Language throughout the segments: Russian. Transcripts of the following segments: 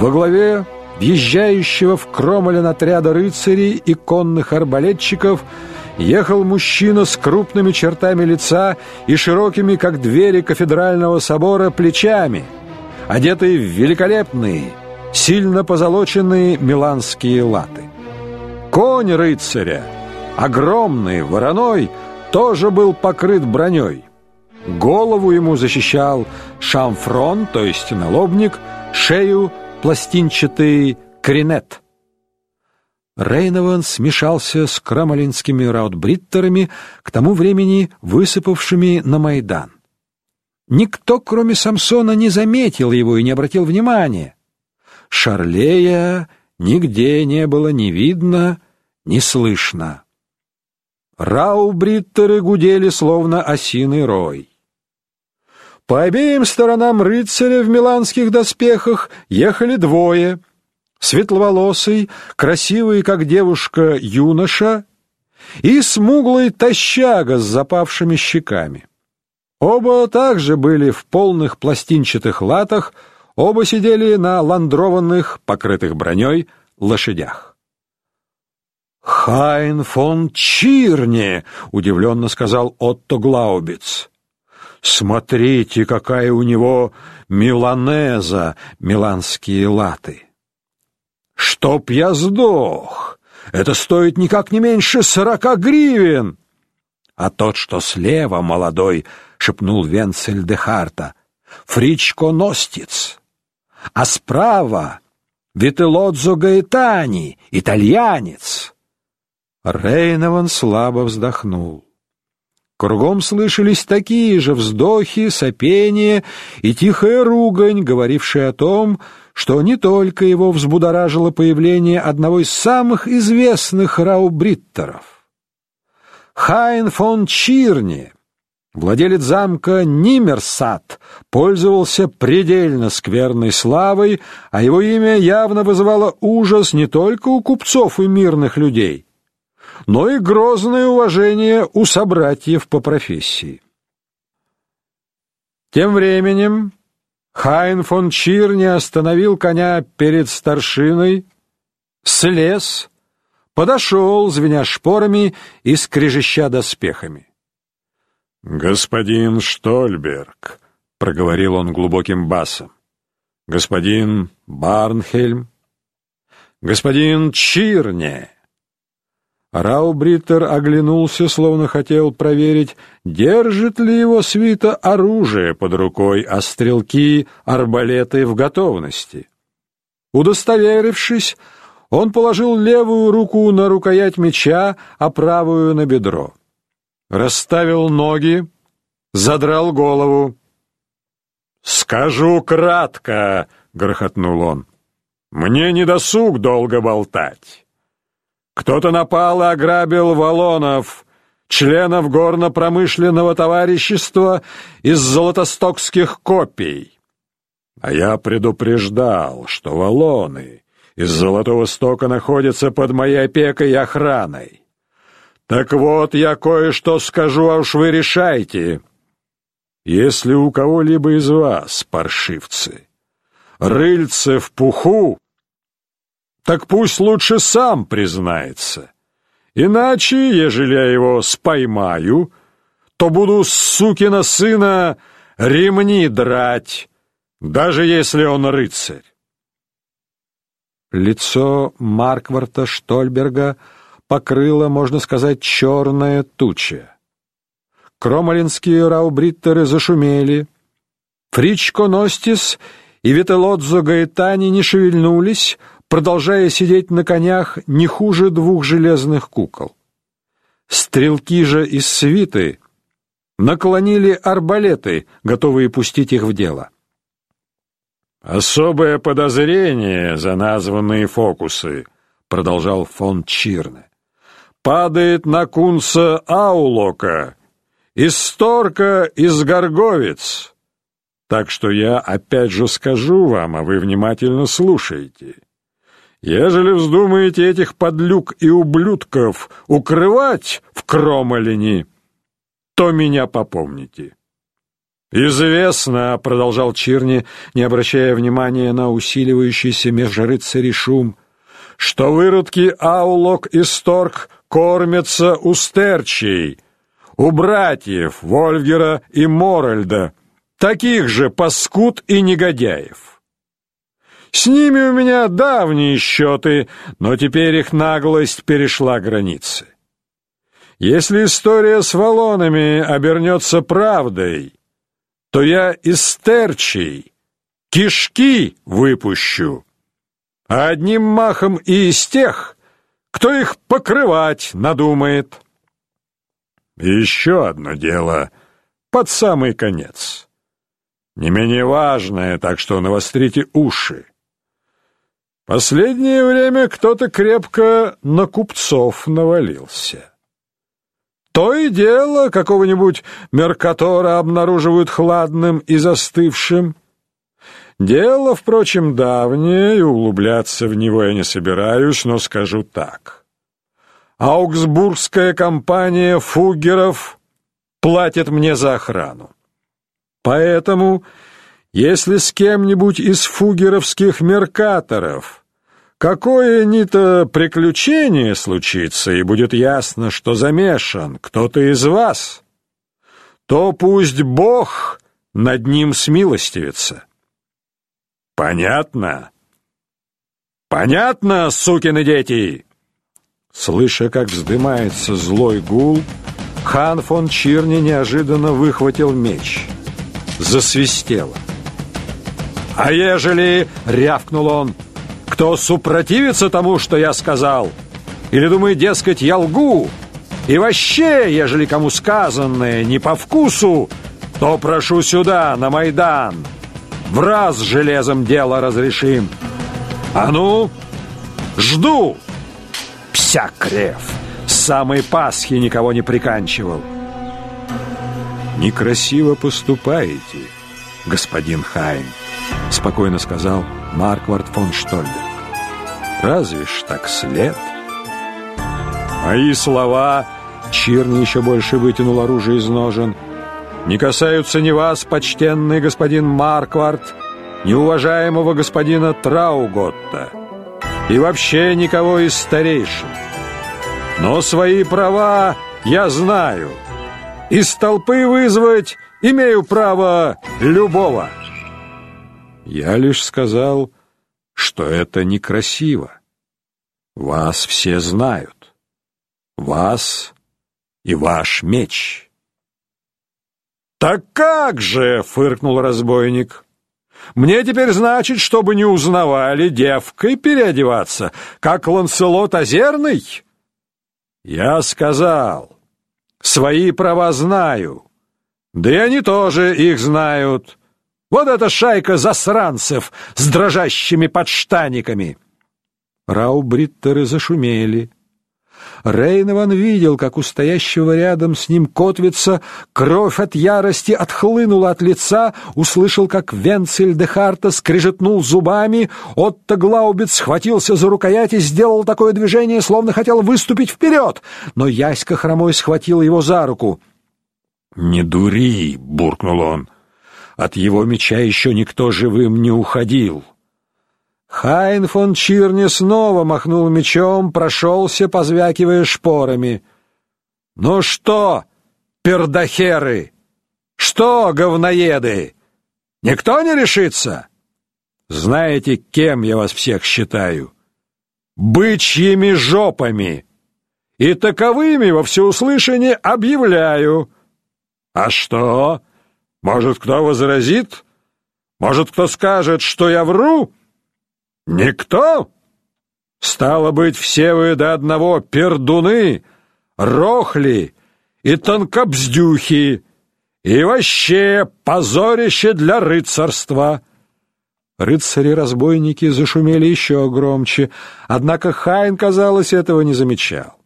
Во главе въезжающего в Кромолен отряда рыцарей и конных арбалетчиков ехал мужчина с крупными чертами лица и широкими, как двери кафедрального собора, плечами, одетый в великолепные, сильно позолоченные миланские латы. Конь рыцаря, огромный, вороной, тоже был покрыт броней. Голову ему защищал шамфрон, то есть налобник, шею пластинчатый кринет. Рейнован смешался с крамолинскими раутбриттерами, к тому времени высыпавшими на Майдан. Никто, кроме Самсона, не заметил его и не обратил внимания. Шарлея нигде не было ни видно, ни слышно. Раубриттеры гудели, словно осиный рой. По обеим сторонам рыцаря в миланских доспехах ехали двое. Светловолосый, красивый, как девушка, юноша и смуглый тощага с запавшими щеками. Оба также были в полных пластинчатых латах, оба сидели на ландрованных, покрытых броней, лошадях. «Хайн фон Чирне!» — удивленно сказал Отто Глаубиц. Смотрите, какая у него миланеза, миланские латы. Чтоб я сдох! Это стоит никак не меньше сорока гривен. А тот, что слева, молодой, шепнул Венцель де Харта, Фричко Ностиц. А справа Вителодзо Гаэтани, итальянец. Рейнован слабо вздохнул. Кругом слышались такие же вздохи, сопения и тихая ругань, говорившая о том, что не только его взбудоражило появление одного из самых известных раубриттеров. Хайн фон Чирни, владелец замка Нимерсат, пользовался предельно скверной славой, а его имя явно вызывало ужас не только у купцов и мирных людей, но и грозное уважение у собратьев по профессии. Тем временем Хайн фон Чирни остановил коня перед старшиной, слез, подошел, звеня шпорами и скрежеща доспехами. «Господин Штольберг», — проговорил он глубоким басом, — «господин Барнхельм, господин Чирне». Раубриттер оглянулся, словно хотел проверить, держит ли его свита оружие под рукой, а стрелки, арбалеты в готовности. Удостоверившись, он положил левую руку на рукоять меча, а правую на бедро. Расставил ноги, задрал голову. «Скажу кратко», — грохотнул он, — «мне не досуг долго болтать». Кто-то напал и ограбил валонов, членов горно-промышленного товарищества из золотостокских копий. А я предупреждал, что валоны из Золотого Стока находятся под моей опекой и охраной. Так вот, я кое-что скажу, а уж вы решайте. Если у кого-либо из вас, паршивцы, рыльце в пуху, так пусть лучше сам признается. Иначе, ежели я его споймаю, то буду, сукина сына, ремни драть, даже если он рыцарь. Лицо Маркварта Штольберга покрыло, можно сказать, черная туча. Кромолинские раубриттеры зашумели. Фричко Ностис и Вителодзо Гаэтани не шевельнулись, продолжая сидеть на конях не хуже двух железных кукол. Стрелки же из свиты наклонили арбалеты, готовые пустить их в дело. Особое подозрение за названные фокусы, продолжал фон Чирне, падает на кунца Аулока, из Сторка, из Горговец. Так что я опять же скажу вам, а вы внимательно слушайте. Ежели вздумаете этих подлюк и ублюдков укрывать в Кромолине, то меня попомните. Известно, продолжал Чирни, не обращая внимания на усиливающийся меж рыцарей шум, что выродки Аулок и Сторг кормятся у стерчей, у братьев Вольгера и Моральда, таких же паскуд и негодяев. С ними у меня давние счеты, но теперь их наглость перешла границы. Если история с валонами обернется правдой, то я из стерчей кишки выпущу, а одним махом и из тех, кто их покрывать надумает. еще одно дело под самый конец. Не менее важное, так что навострите уши. Последнее время кто-то крепко на купцов навалился. То и дело какого-нибудь Меркатора обнаруживают хладным и застывшим. Дело, впрочем, давнее, и углубляться в него я не собираюсь, но скажу так. Аугсбургская компания фугеров платит мне за охрану. Поэтому, если с кем-нибудь из фугеровских меркаторов Какое-нибудь приключение случится, и будет ясно, что замешан кто-то из вас, то пусть Бог над ним смилостивится. Понятно? Понятно, сукины дети? Слыша, как вздымается злой гул, хан фон Чирни неожиданно выхватил меч. Засвистело. «А ежели...» — рявкнул он — кто супротивится тому, что я сказал, или думает, дескать, я лгу, и вообще, ежели кому сказанное не по вкусу, то прошу сюда, на Майдан. В раз железом дело разрешим. А ну, жду. Псякрев, с самой Пасхи никого не приканчивал. Некрасиво поступаете, господин Хайм, спокойно сказал Марквард фон Штольдер. Разве ж так след? Мои слова, Чирни еще больше вытянул оружие из ножен, не касаются ни вас, почтенный господин Марквард, ни уважаемого господина Трауготта, и вообще никого из старейшин. Но свои права я знаю. Из толпы вызвать имею право любого. Я лишь сказал что это некрасиво. Вас все знают. Вас и ваш меч. «Так как же!» — фыркнул разбойник. «Мне теперь, значит, чтобы не узнавали, девкой переодеваться, как Ланселот Озерный?» «Я сказал, свои права знаю, да и они тоже их знают». Вот эта шайка засранцев с дрожащими подштаниками!» Раубриттеры зашумели. Рейнован видел, как у стоящего рядом с ним Котвица кровь от ярости отхлынула от лица, услышал, как Венцель де Харта скрежетнул зубами, Отто Глаубиц схватился за рукоять и сделал такое движение, словно хотел выступить вперед, но Яська хромой схватил его за руку. «Не дури!» — буркнул он. От его меча еще никто живым не уходил. Хайн фон Чирни снова махнул мечом, прошелся, позвякивая шпорами. «Ну что, пердахеры? Что, говноеды? Никто не решится? Знаете, кем я вас всех считаю? Бычьими жопами!» и таковыми во всеуслышание объявляю. А что? Может, кто возразит? Может, кто скажет, что я вру? Никто? Стало быть, все вы до одного пердуны, рохли и тонкобздюхи, и вообще позорище для рыцарства. Рыцари-разбойники зашумели еще громче, однако Хайн, казалось, этого не замечал.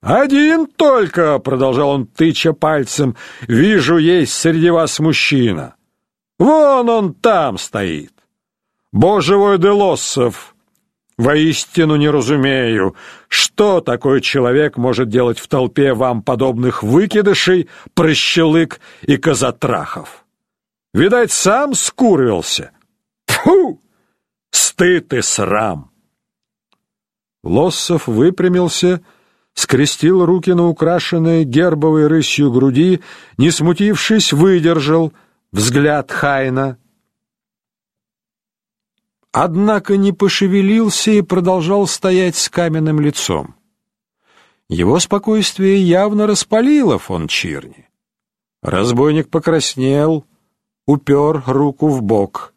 «Один только, — продолжал он, тыча пальцем, — вижу, есть среди вас мужчина. Вон он там стоит. Божевой Делоссов. Воистину не разумею, что такой человек может делать в толпе вам подобных выкидышей, прощелык и козатрахов. Видать, сам скурился. Фу! Стыд и срам! Лоссов выпрямился, скрестил руки на украшенной гербовой рысью груди, не смутившись, выдержал взгляд Хайна — однако не пошевелился и продолжал стоять с каменным лицом. Его спокойствие явно распалило фон Чирни. Разбойник покраснел, упер руку в бок.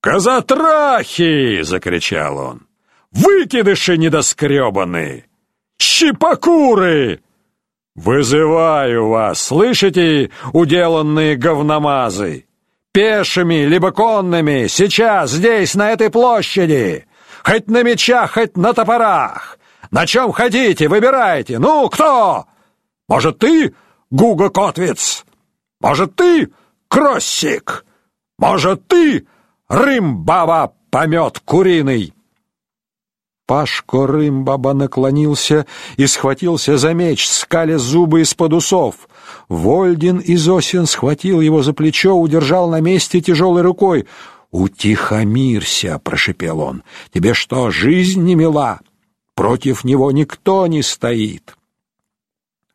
«Казатрахи!» — закричал он. «Выкидыши недоскребанные! Щипокуры! Вызываю вас, слышите, уделанные говномазы! пешими, либо конными, сейчас, здесь, на этой площади. Хоть на мечах, хоть на топорах. На чем хотите, выбирайте. Ну, кто? Может, ты, Гуга Котвиц? Может, ты, Кроссик? Может, ты, Рымбаба, помет куриный? Пашко Рымбаба наклонился и схватился за меч, скаля зубы из-под усов. Вольдин Изосин схватил его за плечо, удержал на месте тяжелой рукой. «Утихомирься!» — прошепел он. «Тебе что, жизнь не мила? Против него никто не стоит!»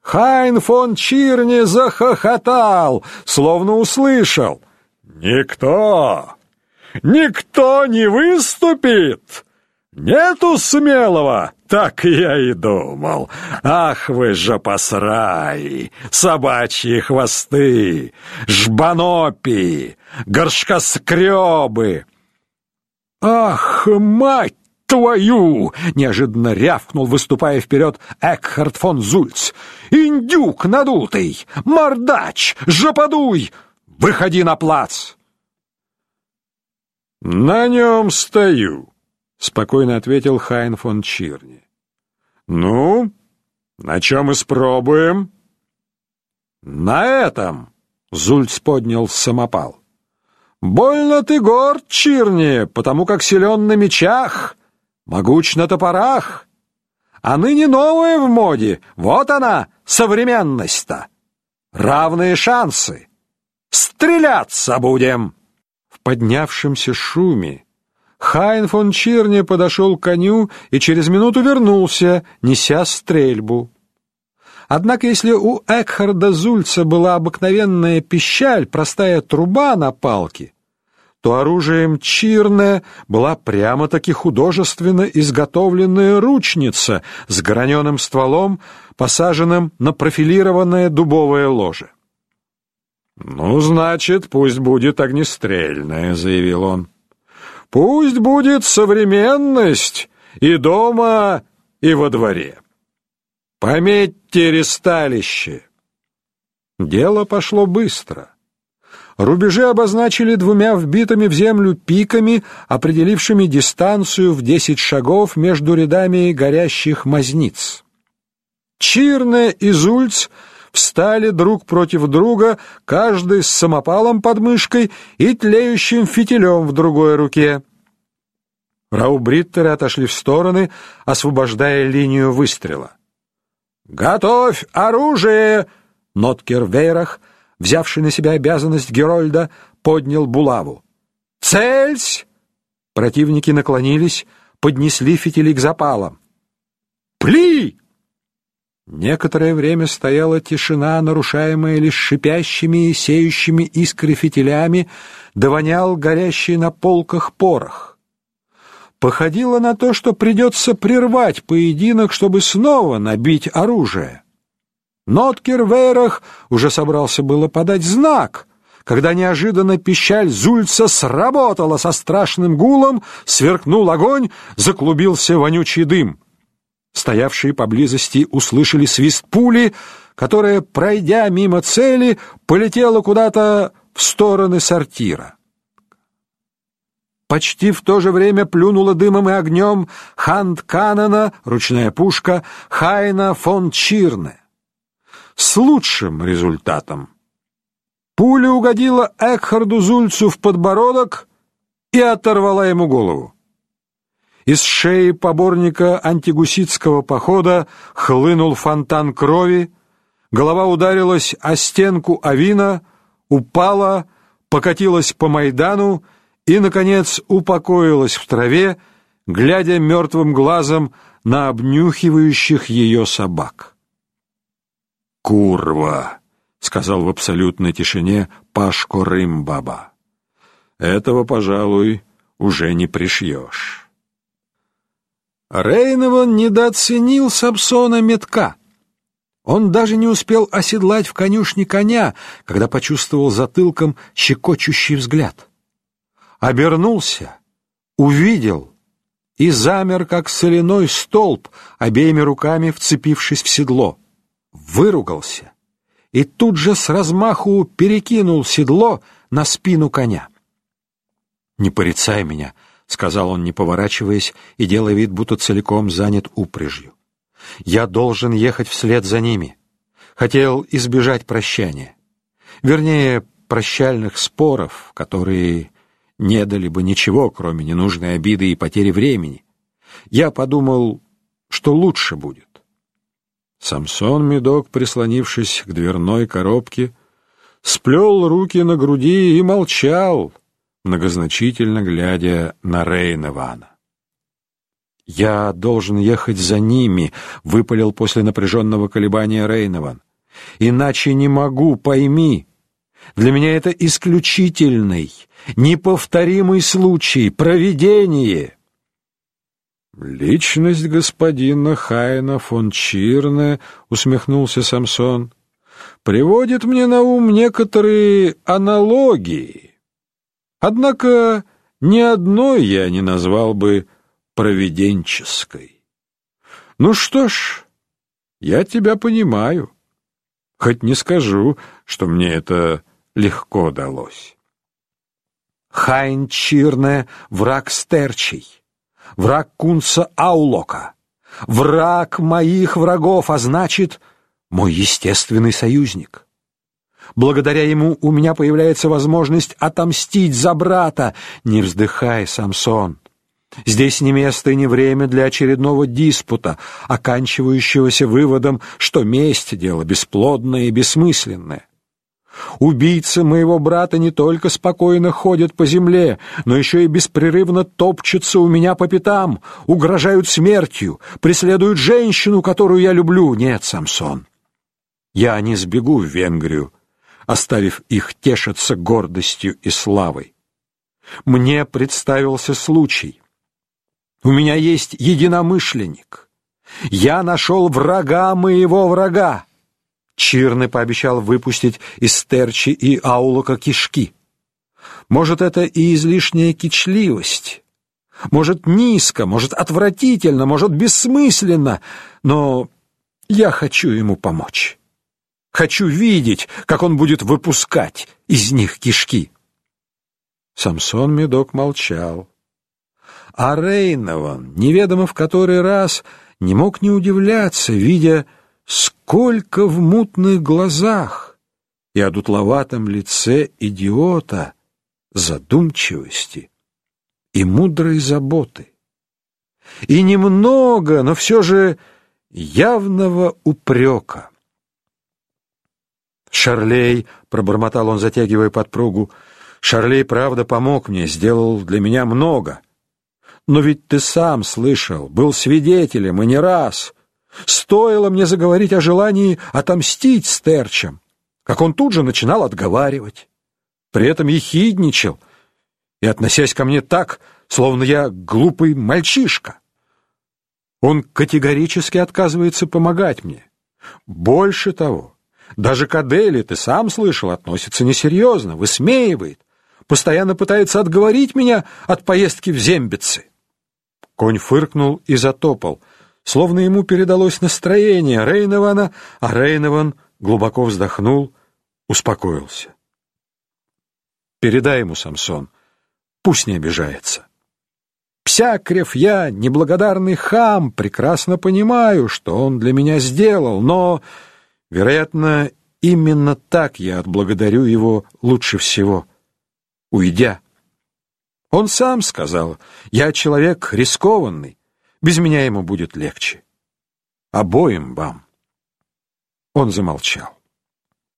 Хайн фон Чирни захохотал, словно услышал. «Никто! Никто не выступит!» Нету смелого, так я и думал. Ах вы же посраи, собачьи хвосты, жбанопи, горшкоскребы. Ах, мать твою! Неожиданно рявкнул, выступая вперед, Экхард фон Зульц. Индюк надутый, мордач, жоподуй, выходи на плац. На нем стою спокойно ответил Хайн фон Чирни. Ну, на чем испробуем? На этом, Зульц поднял самопал. Больно ты горд, Чирни, потому как силен на мечах, могуч на топорах. А ныне новое в моде, вот она, современность-то. Равные шансы. Стреляться будем. В поднявшемся шуме Хайн фон Чирни подошел к коню и через минуту вернулся, неся стрельбу. Однако если у Экхарда Зульца была обыкновенная пищаль, простая труба на палке, то оружием Чирне была прямо-таки художественно изготовленная ручница с граненым стволом, посаженным на профилированное дубовое ложе. «Ну, значит, пусть будет огнестрельное», — заявил он. Пусть будет современность и дома, и во дворе. Пометьте ресталище. Дело пошло быстро. Рубежи обозначили двумя вбитыми в землю пиками, определившими дистанцию в десять шагов между рядами горящих мазниц. Чирне и Зульц встали друг против друга, каждый с самопалом под мышкой и тлеющим фитилем в другой руке. Раубриттеры отошли в стороны, освобождая линию выстрела. «Готовь оружие!» Ноткер Вейрах, взявший на себя обязанность Герольда, поднял булаву. «Цельсь!» Противники наклонились, поднесли фитили к запалам. «Пли!» Некоторое время стояла тишина, нарушаемая лишь шипящими и сеющими искры фитилями, довонял горящий на полках порох. Походило на то, что придется прервать поединок, чтобы снова набить оружие. Ноткер Вейрах уже собрался было подать знак, когда неожиданно пищаль Зульца сработала со страшным гулом, сверкнул огонь, заклубился вонючий дым — Стоявшие поблизости услышали свист пули, которая, пройдя мимо цели, полетела куда-то в стороны сортира. Почти в то же время плюнула дымом и огнем Ханд Канана, ручная пушка, Хайна фон Чирне. С лучшим результатом. Пуля угодила Экхарду Зульцу в подбородок и оторвала ему голову. Из шеи поборника антигуситского похода хлынул фонтан крови, голова ударилась о стенку авина, упала, покатилась по Майдану и, наконец, упокоилась в траве, глядя мертвым глазом на обнюхивающих ее собак. «Курва!» — сказал в абсолютной тишине Пашко Рымбаба. «Этого, пожалуй, уже не пришьешь». Рейнован недооценил Сапсона метка. Он даже не успел оседлать в конюшне коня, когда почувствовал затылком щекочущий взгляд. Обернулся, увидел и замер, как соляной столб, обеими руками вцепившись в седло. Выругался и тут же с размаху перекинул седло на спину коня. «Не порицай меня», — сказал он, не поворачиваясь и делая вид, будто целиком занят упряжью. «Я должен ехать вслед за ними. Хотел избежать прощания. Вернее, прощальных споров, которые не дали бы ничего, кроме ненужной обиды и потери времени. Я подумал, что лучше будет. Самсон Медок, прислонившись к дверной коробке, сплел руки на груди и молчал, многозначительно глядя на Рейнована. «Я должен ехать за ними», — выпалил после напряженного колебания Рейнован. «Иначе не могу, пойми. Для меня это исключительный, неповторимый случай, провидение». «Личность господина Хайна фон Чирне», — усмехнулся Самсон, — «приводит мне на ум некоторые аналогии. Однако ни одной я не назвал бы провиденческой. Ну что ж, я тебя понимаю, хоть не скажу, что мне это легко далось». Хайн Чирне — враг стерчий враг Кунца Аулока, враг моих врагов, а значит, мой естественный союзник. Благодаря ему у меня появляется возможность отомстить за брата. Не вздыхай, Самсон. Здесь не место и не время для очередного диспута, оканчивающегося выводом, что месть — дело бесплодное и бессмысленное. Убийцы моего брата не только спокойно ходят по земле, но еще и беспрерывно топчутся у меня по пятам, угрожают смертью, преследуют женщину, которую я люблю. Нет, Самсон, я не сбегу в Венгрию, оставив их тешиться гордостью и славой. Мне представился случай. У меня есть единомышленник. Я нашел врага моего врага. Чирны пообещал выпустить из Стерчи и Аулока кишки. Может, это и излишняя кичливость. Может, низко, может, отвратительно, может, бессмысленно, но я хочу ему помочь. Хочу видеть, как он будет выпускать из них кишки. Самсон Медок молчал. А Рейнован, неведомо в который раз, не мог не удивляться, видя, Сколько в мутных глазах и одутловатом лице идиота задумчивости и мудрой заботы. И немного, но все же явного упрека. «Шарлей», — пробормотал он, затягивая подпругу, — «Шарлей, правда, помог мне, сделал для меня много. Но ведь ты сам слышал, был свидетелем, и не раз. Стоило мне заговорить о желании отомстить стерчам, как он тут же начинал отговаривать. При этом ехидничал и относясь ко мне так, словно я глупый мальчишка. Он категорически отказывается помогать мне. Больше того, даже к Аделе, ты сам слышал, относится несерьезно, высмеивает, постоянно пытается отговорить меня от поездки в Зембицы. Конь фыркнул и затопал — словно ему передалось настроение Рейнована, а Рейнован глубоко вздохнул, успокоился. «Передай ему, Самсон, пусть не обижается. Псякрев я, неблагодарный хам, прекрасно понимаю, что он для меня сделал, но, вероятно, именно так я отблагодарю его лучше всего, уйдя. Он сам сказал, я человек рискованный, без меня ему будет легче. Обоим вам. Он замолчал.